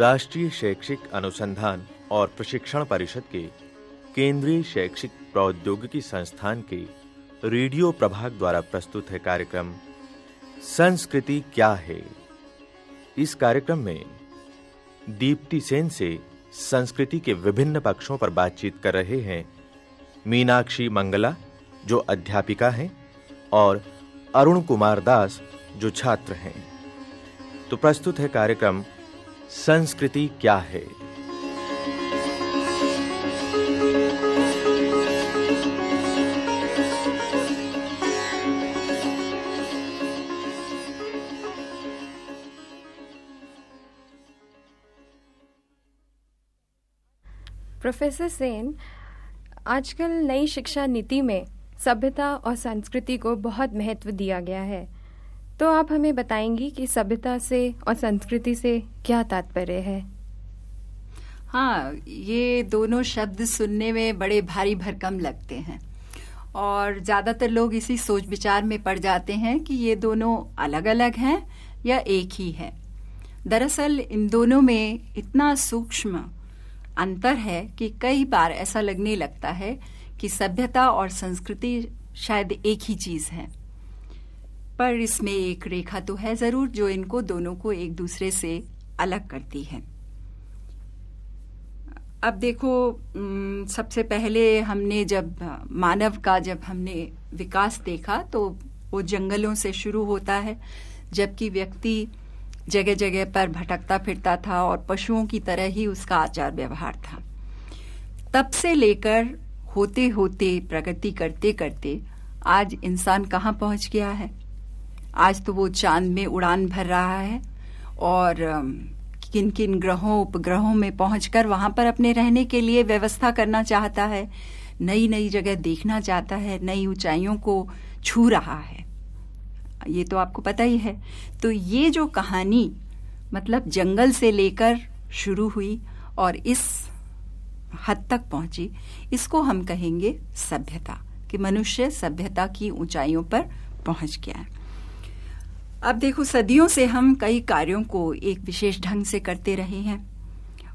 राष्ट्रीय शैक्षिक अनुसंधान और प्रशिक्षण परिषद के केंद्रीय शैक्षिक प्रौद्योगिकी संस्थान के रेडियो प्रभाग द्वारा प्रस्तुत है कार्यक्रम, संस्कृति क्या है? इस कार्यक्रम में दीप्ति सेन से संस्कृति के विभिन्न पक्षों पर बातचीत कर रहे हैं मीनाक्षी मंगला, जो अध्यापिका हैं, और अरुण कुमार दास, जो छात्र हैं। तो प्रस्तुत है कार्यक्रम संस्कृति क्या है? प्रोफेसर सेन, आजकल नई शिक्षा नीति में सभ्यता और संस्कृति को बहुत महत्व दिया गया है। तो आप हमें बताएँगी कि सभ्यता से और संस्कृति से क्या तात्पर्य है? हाँ ये दोनों शब्द सुनने में बड़े भारी भरकम लगते हैं। और ज़्यादातर लोग इसी सोच विचार में पड़ जाते हैं कि ये दोनों अलग अलग हैं या एक ही है। दरअसल, इन दोनों में इतना सूक्ष्म अंतर है कि कई बार ऐसा लगने लगता है कि सभ्यता और संस्कृति शायद एक ही चीज़ है। पर इसमें एक रेखा तो है ज़रूर जो इनको दोनों को एक दूसरे से अलग करती है। अब देखो सबसे पहले हमने जब, मानव का जब हमने विकास देखा तो वो जंगलों से शुरू होता है, जबकि व्यक्ति जगह जगह पर भटकता फिरता था और पशुओं की तरह ही उसका आचार व्यवहार था। तब से लेकर होते होते प्रगति करते करते आज इंसान कहाँ पहुँच गया है? आज तो वो चाँद में उड़ान भर रहा है और किन किन ग्रहों, उपग्रहों में पहुंचकर वहाँ पर अपने रहने के लिए व्यवस्था करना चाहता है नई नई जगह देखना चाहता है, नई ऊंचाइयों को छू रहा है। ये तो आपको पता ही है। तो ये जो कहानी मतलब जंगल से लेकर शुरू हुई और इस हद तक पहुँची, इसको हम कहेंगे सभ्यता, कि मनुष्य सभ्यता की ऊंचाइयों पर पहुँच गया है। अब देखो, सदियों से हम कई कार्यों को एक विशेष ढंग से करते रहे हैं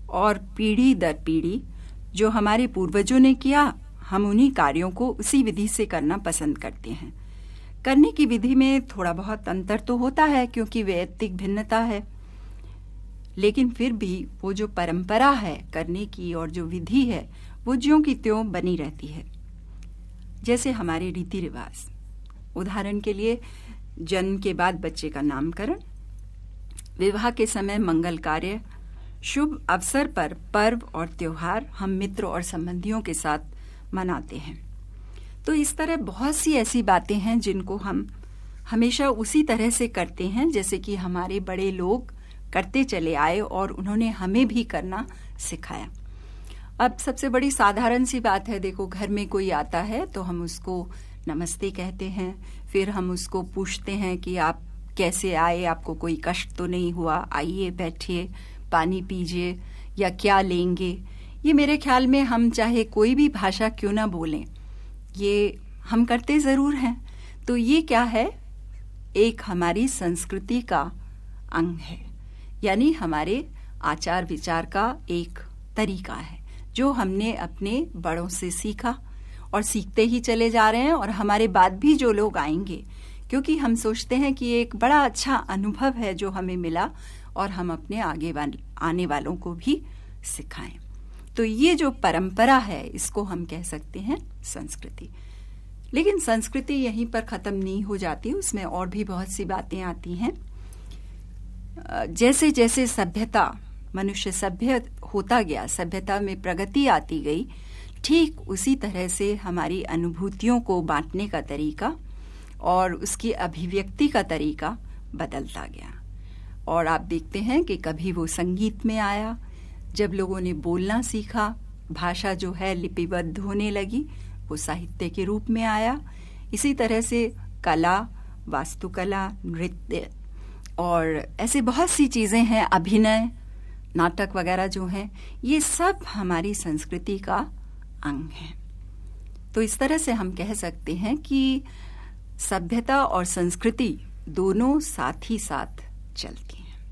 और पीढ़ी दर पीढ़ी जो हमारे पूर्वजों ने किया, हम उन्हीं कार्यों को उसी विधि से करना पसंद करते हैं। करने की विधि में थोड़ा बहुत अंतर तो होता है, क्योंकि वैयक्तिक भिन्नता है। लेकिन फिर भी वो जो परंपरा है, करने की और जो विधि है, वो ज्यों की त्यों बनी रहती है। जैसे हमारे रीति रिवाज उदाहरण के लिए जन्म के बाद बच्चे का नामकरण, विवाह के समय मंगल कार्य, शुभ अवसर पर पर्व और त्योहार हम मित्र और संबंधियों के साथ मनाते हैं। तो इस तरह बहुत सी ऐसी बातें हैं जिनको हम हमेशा उसी तरह से करते हैं, जैसे कि हमारे बड़े लोग करते चले आए और उन्होंने हमें भी करना सिखाया। अब सबसे बड़ी साधारण सी बात है, देखो, घर में कोई आता है तो हम उसको नमस्ते कहते हैं, फिर हम उसको पूछते हैं कि आप कैसे आए? आपको कोई कष्ट तो नहीं हुआ? आइए, बैठिए, पानी पीजिए या क्या लेंगे? ये मेरे ख्याल में हम चाहे कोई भी भाषा क्यों ना बोलें, ये हम करते ज़रूर हैं। तो ये क्या है? एक हमारी संस्कृति का अंग है, यानी हमारे आचार विचार का एक तरीका है, जो हमने अपने बड़ों से सीखा। और सीखते ही चले जा रहे हैं और हमारे बाद भी जो लोग आएँगे। क्योंकि हम सोचते हैं कि एक बड़ा अच्छा अनुभव है जो हमें मिला और हम अपने आगे वाल, आने वालों को भी सिखाएँ। तो ये जो परंपरा है इसको हम कह सकते हैं संस्कृति। लेकिन संस्कृति यहीं पर खत्म नहीं हो जाती उसमें और भी बहुत सी बातें आती हैं। जैसे जैसे सभ्यता मनुष्य सभ्य होता गया सभ्यता में प्रगति आती गई ठीक उसी तरह से हमारी अनुभूतियों को बांटने का तरीका और उसकी अभिव्यक्ति का तरीका बदलता गया। और आप देखते हैं कि कभी वो संगीत में आया, जब लोगों ने बोलना सीखा, भाषा जो है लिपिबद्ध होने लगी, वो साहित्य के रूप में आया। इसी तरह से कला, वास्तुकला, नृत्य और ऐसे बहुत सी चीज़ें हैं, अभिनय, नाटक वगैरह जो हैं, ये सब हमारी संस्कृति का अंग है। तो इस तरह से हम कह सकते हैं कि सभ्यता और संस्कृति दोनों साथ ही साथ चलती हैं।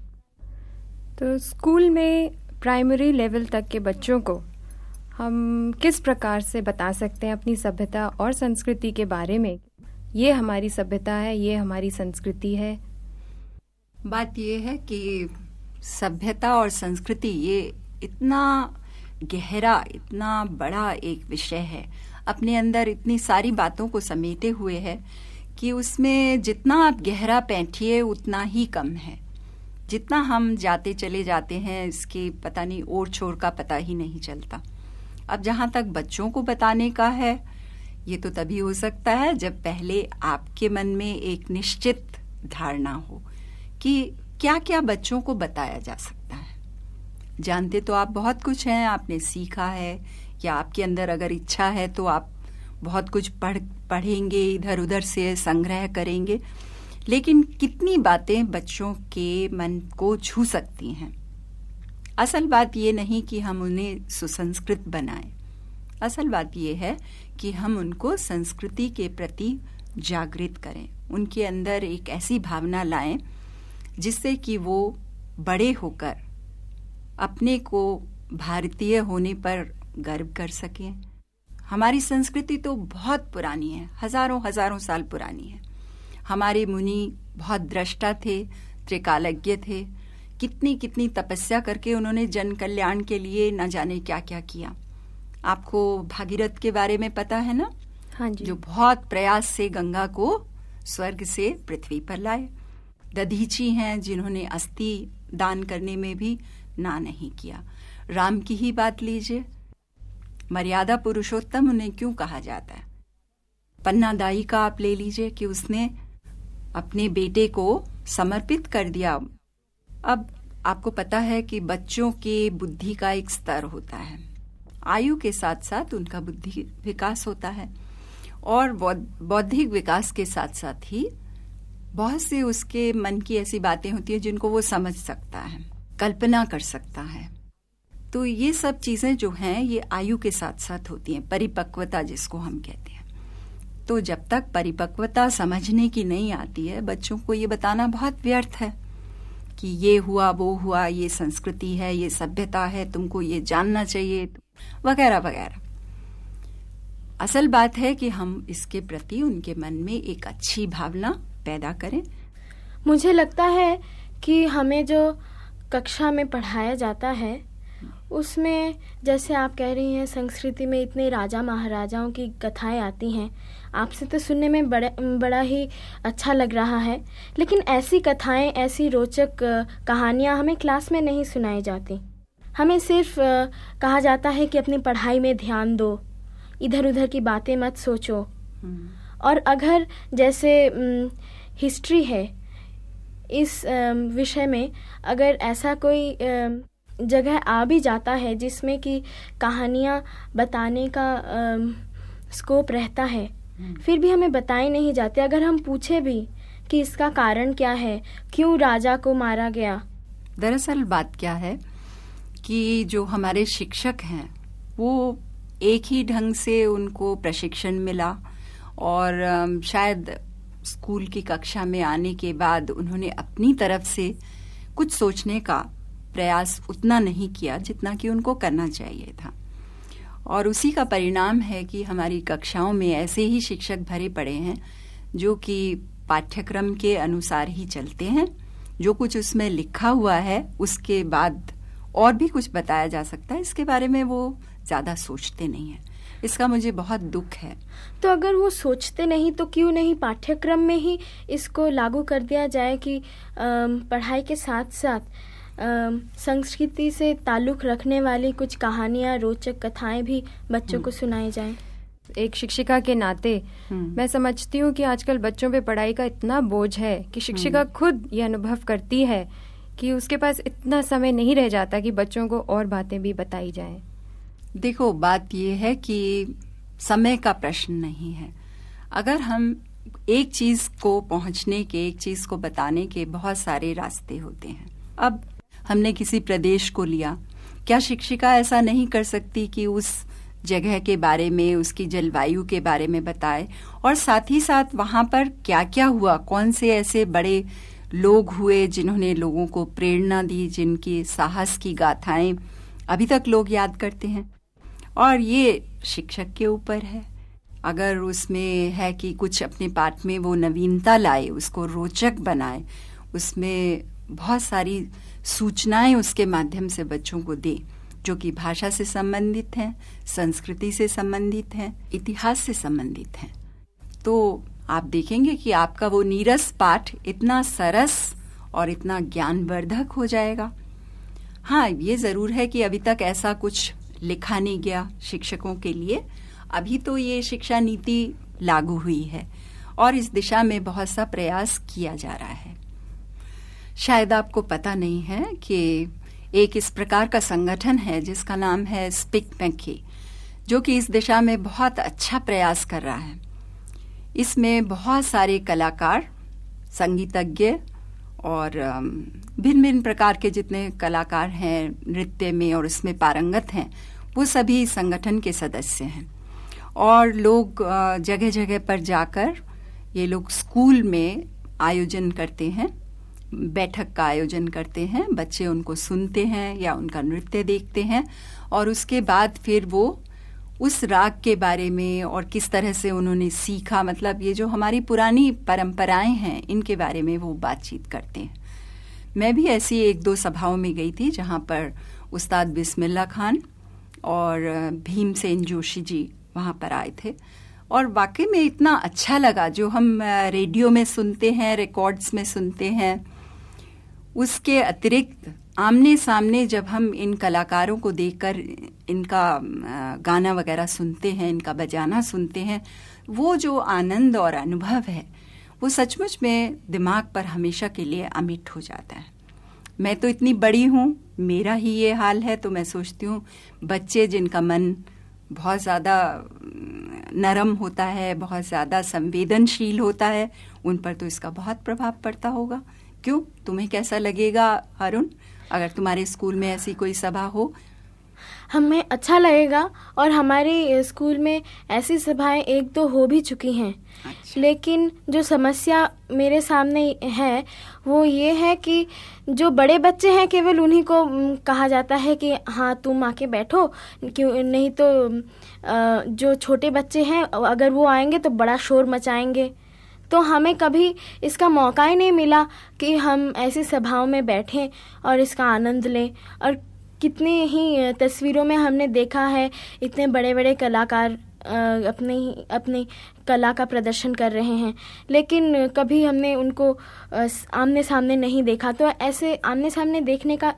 तो स्कूल में प्राइमरी लेवल तक के बच्चों को हम किस प्रकार से बता सकते हैं अपनी सभ्यता और संस्कृति के बारे में? ये हमारी सभ्यता है ये हमारी संस्कृति है। बात ये है कि सभ्यता और संस्कृति ये इतना गहरा, इतना बड़ा एक विषय है। अपने अंदर इतनी सारी बातों को समेटे हुए है कि उसमें जितना आप गहरा पैंठिए, उतना ही कम है। जितना हम जाते चले जाते हैं, इसके पता नहीं ओर छोर का पता ही नहीं चलता। अब जहाँ तक बच्चों को बताने का है, ये तो तभी हो सकता है जब पहले आपके मन में एक निश्चित धारणा हो कि क्या क्या बच्चों को बताया जा सकता है। जानते तो आप बहुत कुछ हैं, आपने सीखा है, या आपके अंदर अगर इच्छा है तो आप बहुत कुछ पढ़, पढ़ेंगे इधर उधर से संग्रह करेंगे। लेकिन कितनी बातें बच्चों के मन को छू सकती हैं। असल बात ये नहीं कि हम उन्हें सुसंस्कृत बनाएँ। असल बात यह है कि हम उनको संस्कृति के प्रति जागृत करें। उनके अंदर एक ऐसी भावना लाएँ जिससे कि वो बड़े होकर अपने को भारतीय होने पर गर्व कर सकें। हमारी संस्कृति तो बहुत पुरानी है हज़ारों हज़ारों साल पुरानी है। हमारे मुनि बहुत दृष्टा थे त्रिकालज्ञ थे। कितनी कितनी तपस्या करके उन्होंने जन कल्याण के लिए न जाने क्या क्या किया। आपको भागीरथ के बारे में पता है ना? हाँ जी। जो बहुत प्रयास से गंगा को स्वर्ग से पृथ्वी पर लाए। दधीची हैं जिन्होंने अस्थि दान करने में भी ना नहीं किया। राम की ही बात लीजिए। मर्यादा पुरुषोत्तम उन्हें क्यों कहा जाता है? पन्ना दाई का आप ले लीजिए कि उसने अपने बेटे को समर्पित कर दिया। अब आपको पता है कि बच्चों के बुद्धि का एक स्तर होता है। आयु के साथ साथ उनका बुद्धि विकास होता है और बौद्धिक विकास के साथ साथ ही बहुत से उसके मन की ऐसी बातें होती है जिनको वो समझ सकता है। कल्पना कर सकता है। तो ये सब चीज़ें जो हैं, ये आयु के साथ साथ होती हैं, परिपक्वता जिसको हम कहते हैं। तो जब तक परिपक्वता समझने की नहीं आती है, बच्चों को ये बताना बहुत व्यर्थ है कि ये हुआ, वो हुआ, ये संस्कृति है, ये सभ्यता है, तुमको ये जानना चाहिए, वगैरह वगैरह। असल बात है कि हम इसके प्रति उनके मन में एक अच्छी भावना पैदा करें। मुझे लगता है कि हमें जो कक्षा में पढ़ाया जाता है उसमें जैसे आप कह रही हैं संस्कृति में इतने राजा महाराजाओं की कथाएँ आती हैं। आपसे तो सुनने में बड़ा बड़ा ही अच्छा लग रहा है। लेकिन ऐसी कथाएँ ऐसी रोचक कहानियाँ हमें क्लास में नहीं सुनाई जाती। हमें सिर्फ़ कहा जाता है कि अपनी पढ़ाई में ध्यान दो इधर उधर की बातें मत सोचो। हम्म। और अगर जैसे हिस्ट्री है इस विषय में अगर ऐसा कोई जगह आ भी जाता है जिसमें कि कहानियाँ बताने का स्कोप रहता है हम्म। फिर भी हमें बताए नहीं जाते अगर हम पूछे भी कि इसका कारण क्या है क्यों राजा को मारा गया दरअसल बात क्या है कि जो हमारे शिक्षक हैं वो एक ही ढंग से उनको प्रशिक्षण मिला और शायद स्कूल की कक्षा में आने के बाद उन्होंने अपनी तरफ़ से कुछ सोचने का प्रयास उतना नहीं किया जितना कि उनको करना चाहिए था। और उसी का परिणाम है कि हमारी कक्षाओं में ऐसे ही शिक्षक भरे पड़े हैं जो कि पाठ्यक्रम के अनुसार ही चलते हैं। जो कुछ उसमें लिखा हुआ है, उसके बाद और भी कुछ बताया जा सकता है। इसके बारे में वो ज़्यादा सोचते नहीं है। इसका मुझे बहुत दुख है तो अगर वो सोचते नहीं तो क्यों नहीं पाठ्यक्रम में ही इसको लागू कर दिया जाए कि पढ़ाई के साथ साथ संस्कृति से ताल्लुक रखने वाली कुछ कहानियाँ रोचक कथाएँ भी बच्चों को हम्म। सुनाई जाएँ एक शिक्षिका के नाते हम्म। मैं समझती हूँ कि आजकल बच्चों पे पढ़ाई का इतना बोझ है कि शिक्षिका हम्म। खुद ये अनुभव करती है कि उसके पास इतना समय नहीं रह जाता कि बच्चों को और बातें भी बताई जाएँ। देखो, बात यह है कि समय का प्रश्न नहीं है। अगर हम एक चीज़ को पहुँचने के, एक चीज़ को बताने के बहुत सारे रास्ते होते हैं। अब हमने किसी प्रदेश को लिया। क्या शिक्षिका ऐसा नहीं कर सकती कि उस जगह के बारे में, उसकी जलवायु के बारे में बताए? और साथ ही साथ वहाँ पर क्या क्या हुआ? कौन से ऐसे बड़े लोग हुए जिन्होंने लोगों को प्रेरणा दी, जिनकी साहस की गाथाएँ अभी तक लोग याद करते हैं? और ये शिक्षक के ऊपर है। अगर उसमें है कि कुछ अपने पाठ में वो नवीनता लाए, उसको रोचक बनाए, उसमें बहुत सारी सूचनाएँ उसके माध्यम से बच्चों को दे, जो कि भाषा से संबंधित हैं, संस्कृति से संबंधित हैं, इतिहास से संबंधित हैं। तो आप देखेंगे कि आपका वो नीरस पाठ इतना सरस और इतना ज्ञानवर्धक हो जाएगा। हाँ ये ज़रूर है कि अभी तक ऐसा कुछ लिखा नहीं गया शिक्षकों के लिए। अभी तो ये शिक्षा नीति लागू हुई है और इस दिशा में बहुत सा प्रयास किया जा रहा है। शायद आपको पता नहीं है कि एक इस प्रकार का संगठन है जिसका नाम है स्पिक पैंकी, जो कि इस दिशा में बहुत अच्छा प्रयास कर रहा है। इसमें बहुत सारे कलाकार, संगीतज्ञ और भिन्न भिन्न प्रकार के जितने कलाकार हैं नृत्य में और इसमें पारंगत हैं वो सभी संगठन के सदस्य हैं। और लोग जगह जगह पर जाकर ये लोग स्कूल में आयोजन करते हैं, बैठक का आयोजन करते हैं, बच्चे उनको सुनते हैं या उनका नृत्य देखते हैं और उसके बाद फिर वो उस राग के बारे में और किस तरह से उन्होंने सीखा मतलब ये जो हमारी पुरानी परंपराएँ हैं, इनके बारे में वो बातचीत करते हैं। मैं भी ऐसी एक दो सभाओं में गई थी जहाँ पर उस्ताद बिस्मिल्ला खान और भीमसेन जोशी जी वहाँ पर आए थे। और वाकई में इतना अच्छा लगा जो हम रेडियो में सुनते हैं, रिकॉर्ड्स में सुनते हैं। उसके अतिरिक्त आमने सामने जब हम इन कलाकारों को देखकर इनका गाना वगैरह सुनते हैं, इनका बजाना सुनते हैं, वो जो आनंद और अनुभव है, वो सचमुच में दिमाग पर हमेशा के लिए अमिट हो जाता है। मैं तो इतनी बड़ी हूँ मेरा ही ये हाल है तो मैं सोचती हूँ, बच्चे जिनका मन बहुत ज़्यादा नरम होता है, बहुत ज़्यादा संवेदनशील होता है, उन पर तो इसका बहुत प्रभाव पड़ता होगा। क्यों? तुम्हें कैसा लगेगा, अरुण? अगर तुम्हारे स्कूल में ऐसी कोई सभा हो हमें अच्छा लगेगा और हमारे स्कूल में ऐसी सभाएँ एक तो हो भी चुकी हैं। अच्छा। लेकिन जो समस्या मेरे सामने है वो ये है कि जो बड़े बच्चे हैं केवल उन्हीं को कहा जाता है कि हाँ तुम आके बैठो। क्यों नहीं तो जो छोटे बच्चे हैं अगर वो आएँगे तो बड़ा शोर मचाएँगे। तो हमें कभी इसका मौका ही नहीं मिला कि हम ऐसी सभाओं में बैठें और इसका आनंद लें। और कितनी ही तस्वीरों में हमने देखा है, इतने बड़े बड़े कलाकार अपने अपनी कला का प्रदर्शन कर रहे हैं। लेकिन कभी हमने उनको आमने सामने नहीं देखा। तो ऐसे आमने सामने देखने का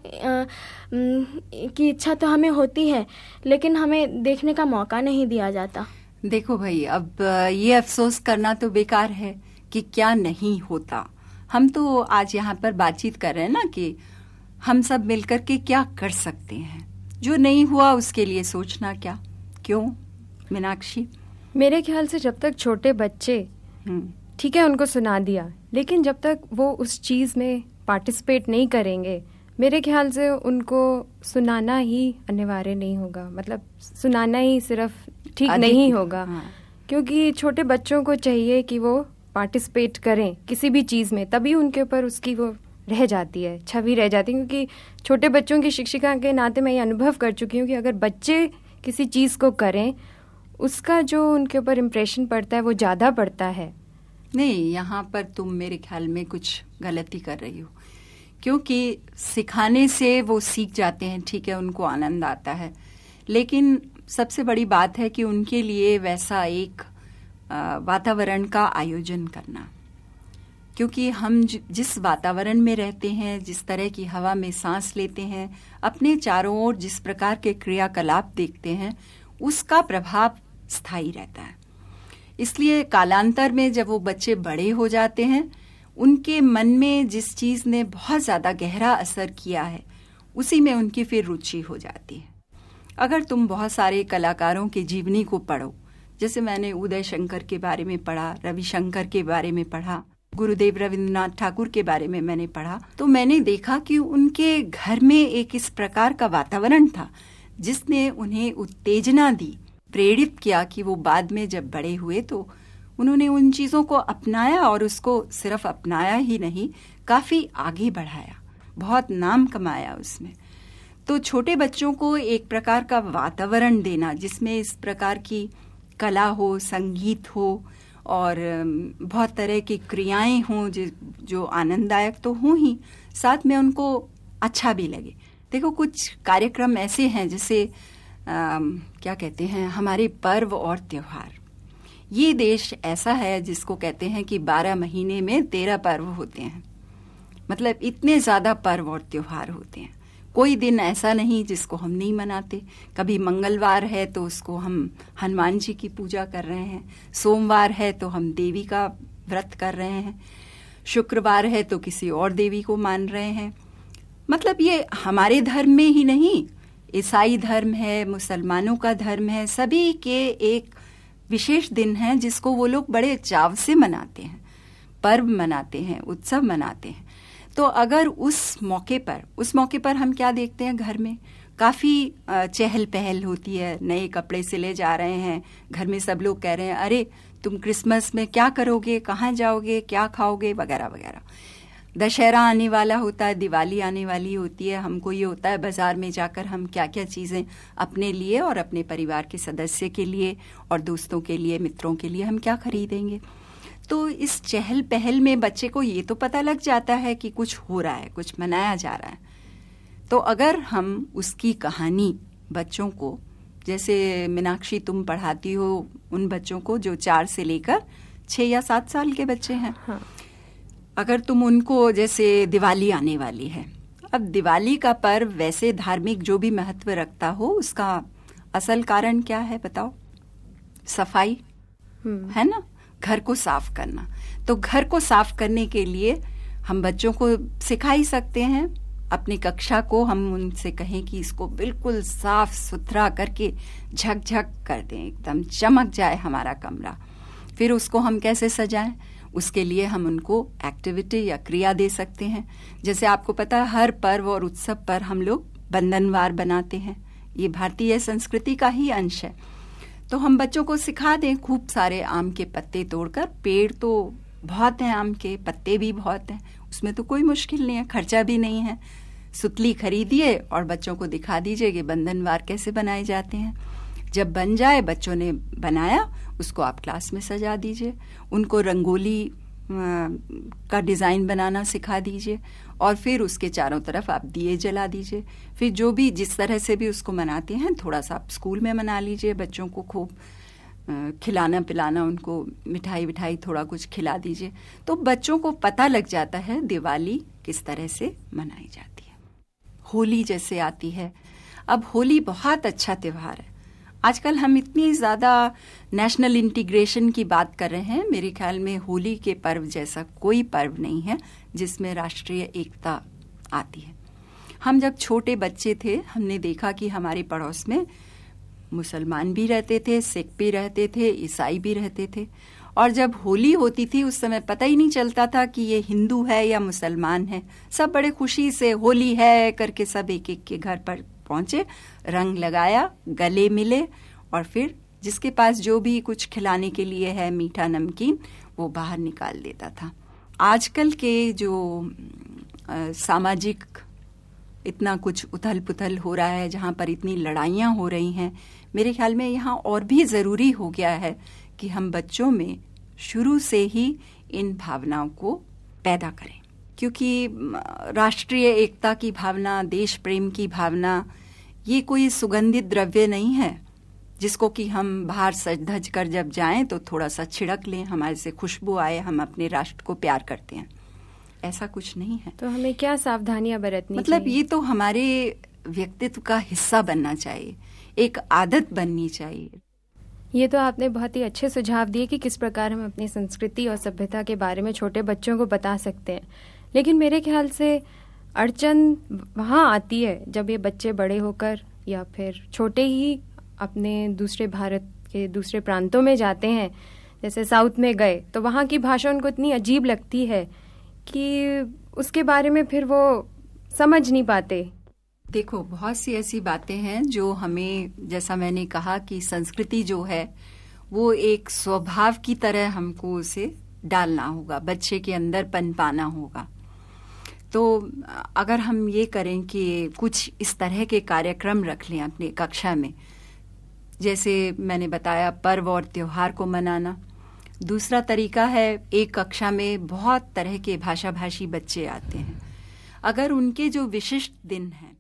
की इच्छा तो हमें होती है, लेकिन हमें देखने का मौका नहीं दिया जाता। देखो भाई, अब ये अफसोस करना तो बेकार है कि क्या नहीं होता। हम तो आज यहाँ पर बातचीत कर रहे हैं ना कि हम सब मिलकर के क्या कर सकते हैं? जो नहीं हुआ उसके लिए सोचना क्या? क्यों? मीनाक्षी? मेरे ख्याल से जब तक छोटे बच्चे हम्म। ठीक है उनको सुना दिया लेकिन जब तक वो उस चीज़ में पार्टिसिपेट नहीं करेंगे मेरे ख्याल से उनको सुनाना ही अनिवार्य नहीं होगा। मतलब सुनाना ही सिर्फ़ ठीक नहीं होगा। हाँ। क्योंकि छोटे बच्चों को चाहिए कि वो पार्टिसिपेट करें किसी भी चीज़ में तभी उनके ऊपर उसकी वो रह जाती है, छवि रह जाती है, क्योंकि छोटे बच्चों की शिक्षिका के नाते मैं ये अनुभव कर चुकी हूँ कि अगर बच्चे किसी चीज़ को करें, उसका जो उनके ऊपर इम्प्रेशन पड़ता है, वो ज़्यादा पड़ता है। नहीं, यहाँ पर तुम मेरे ख्याल में कुछ गलती कर रही हो। क्योंकि सिखाने से वो सीख जाते हैं, ठीक है, उनको आनंद आता है। लेकिन सबसे बड़ी बात है कि उनके लिए वैसा एक वातावरण का आयोजन करना। क्योंकि हम जिस वातावरण में रहते हैं, जिस तरह की हवा में सांस लेते हैं, अपने चारों ओर जिस प्रकार के क्रियाकलाप देखते हैं, उसका प्रभाव स्थायी रहता है। इसलिए कालांतर में जब वो बच्चे बड़े हो जाते हैं, उनके मन में जिस चीज़ ने बहुत ज़्यादा गहरा असर किया है, उसी में उनकी फिर रुचि हो जाती है। अगर तुम बहुत सारे कलाकारों की जीवनी को पढ़ो, जैसे मैंने उदय शंकर के बारे में पढ़ा, रविशंकर के बारे में पढ़ा गुरुदेव रविन्द्रनाथ ठाकुर के बारे में मैंने पढ़ा तो मैंने देखा कि उनके घर में एक इस प्रकार का वातावरण था, जिसने उन्हें उत्तेजना दी, प्रेरित किया कि वो बाद में जब बड़े हुए तो उन्होंने उन चीज़ों को अपनाया और उसको सिर्फ़ अपनाया ही नहीं, काफ़ी आगे बढ़ाया, बहुत नाम कमाया उसमें। तो छोटे बच्चों को एक प्रकार का वातावरण देना, जिसमें इस प्रकार की कला हो, संगीत हो और बहुत तरह की क्रियाएँ हों जो, आनंददायक तो हों ही साथ में उनको अच्छा भी लगे। देखो कुछ कार्यक्रम ऐसे हैं जैसे क्या कहते हैं हमारे पर्व और त्यौहार। ये देश ऐसा है जिसको कहते हैं कि बारह महीने में तेरह पर्व होते हैं। मतलब इतने ज़्यादा पर्व और त्यौहार होते हैं। कोई दिन ऐसा नहीं जिसको हम नहीं मनाते। कभी मंगलवार है तो उसको हम हनुमान जी की पूजा कर रहे हैं। सोमवार है तो हम देवी का व्रत कर रहे हैं। शुक्रवार है तो किसी और देवी को मान रहे हैं। मतलब ये हमारे धर्म में ही नहीं, ईसाई धर्म है, मुसलमानों का धर्म है, सभी के एक विशेष दिन है जिसको वो लोग बड़े चाव से मनाते हैं। पर्व मनाते हैं, उत्सव मनाते हैं। तो अगर उस मौके पर, उस मौके पर हम क्या देखते हैं घर में? काफ़ी चहल पहल होती है, नए कपड़े सिले जा रहे हैं, घर में सब लोग कह रहे हैं, अरे, तुम क्रिसमस में क्या करोगे? कहाँ जाओगे? क्या खाओगे? वगैरह वगैरह। दशहरा आने वाला होता है, दिवाली आने वाली होती है, हमको ये होता है बाज़ार में जाकर हम क्या क्या चीज़ें अपने लिए और अपने परिवार के सदस्य के लिए और दोस्तों के लिए, मित्रों के लिए हम क्या खरीदेंगे? तो इस चहल पहल में बच्चे को ये तो पता लग जाता है कि कुछ हो रहा है कुछ मनाया जा रहा है तो अगर हम उसकी कहानी बच्चों को जैसे मीनाक्षी तुम पढ़ाती हो उन बच्चों को जो चार से लेकर छह या सात साल के बच्चे हैं हाँ। अगर तुम उनको जैसे दिवाली आने वाली है अब दिवाली का पर्व वैसे धार्मिक जो भी महत्व रखता हो उसका असल कारण क्या है बताओ सफ़ाई हम्म। है ना घर को साफ़ करना। तो घर को साफ़ करने के लिए हम बच्चों को सिखा ही सकते हैं। अपनी कक्षा को हम उनसे कहें कि इसको बिल्कुल साफ़ सुथरा करके झकझक कर दें। एकदम चमक जाए हमारा कमरा। फिर उसको हम कैसे सजाएँ? उसके लिए हम उनको एक्टिविटी या क्रिया दे सकते हैं। जैसे आपको पता है, हर पर्व और उत्सव पर हम लोग बंधनवार बनाते हैं। ये भारतीय संस्कृति का ही अंश है। तो हम बच्चों को सिखा दें, खूब सारे आम के पत्ते तोड़कर। पेड़ तो बहुत हैं, आम के पत्ते भी बहुत हैं। उसमें तो कोई मुश्किल नहीं है, खर्चा भी नहीं है। सुतली खरीदिए और बच्चों को दिखा दीजिए कि बंधनवार कैसे बनाए जाते हैं। जब बन जाए, बच्चों ने बनाया, उसको आप क्लास में सजा दीजिए। उनको रंगोली का डिज़ाइन बनाना सिखा दीजिए और फिर उसके चारों तरफ़ आप दिए जला दीजिए। फिर जो भी जिस तरह से भी उसको मनाते हैं, थोड़ा सा आप स्कूल में मना लीजिए, बच्चों को खूब खिलाना पिलाना उनको मिठाई विठाई थोड़ा कुछ खिला दीजिए। तो बच्चों को पता लग जाता है दिवाली किस तरह से मनाई जाती है। होली जैसे आती है। अब होली बहुत अच्छा त्यौहार है। आजकल हम इतनी ज़्यादा नेशनल इंटीग्रेशन की बात कर रहे हैं। मेरे ख्याल में होली के पर्व जैसा कोई पर्व नहीं है जिसमें राष्ट्रीय एकता आती है। हम जब छोटे बच्चे थे, हमने देखा कि हमारे पड़ोस में मुसलमान भी रहते थे, सिख भी रहते थे, ईसाई भी रहते थे। और जब होली होती थी, उस समय पता ही नहीं चलता था कि ये हिंदू है या मुसलमान है। सब बड़े खुशी से होली है करके सब एक एक के घर पर पहुँचे रंग लगाया गले मिले और फिर जिसके पास जो भी कुछ खिलाने के लिए है मीठा नमकीन वो बाहर निकाल देता था। आजकल के जो आ, सामाजिक इतना कुछ उथल पुथल हो रहा है जहाँ पर इतनी लड़ाइयाँ हो रही हैं मेरे ख्याल में यहाँ और भी ज़रूरी हो गया है कि हम बच्चों में शुरू से ही इन भावनाओं को पैदा करें। क्योंकि राष्ट्रीय एकता की भावना देश प्रेम की भावना ये कोई सुगंधित द्रव्य नहीं है जिसको कि हम बाहर सज धज कर जब जाएँ तो थोड़ा सा छिड़क लें हमारे से खुशबू आए हम अपने राष्ट्र को प्यार करते हैं। ऐसा कुछ नहीं है। तो हमें क्या सावधानियाँ बरतनी मतलब ये तो हमारे व्यक्तित्व का हिस्सा बनना चाहिए एक आदत बननी चाहिए। ये तो आपने बहुत ही अच्छे सुझाव दिए कि किस प्रकार हम अपनी संस्कृति और सभ्यता के बारे में छोटे बच्चों को बता सकते हैं। लेकिन मेरे ख्याल से अड़चन वहाँ आती है जब ये बच्चे बड़े होकर या फिर छोटे ही अपने दूसरे भारत के दूसरे प्रांतों में जाते हैं, जैसे साउथ में गए तो वहाँ की भाषा उनको इतनी अजीब लगती है कि उसके बारे में फिर वो समझ नहीं पाते। देखो, बहुत सी ऐसी बातें हैं जो हमें, जैसा मैंने कहा कि संस्कृति जो है, वो एक स्वभाव की तरह हमको उसे डालना होगा, बच्चे के अंदर पन पाना होगा। तो अगर हम ये करें कि कुछ इस तरह के कार्यक्रम रख लें अपनी कक्षा में, जैसे मैंने बताया पर्व और त्यौहार को मनाना। दूसरा तरीका है, एक कक्षा में बहुत तरह के भाषा भाषी बच्चे आते हैं। अगर उनके जो विशिष्ट दिन हैं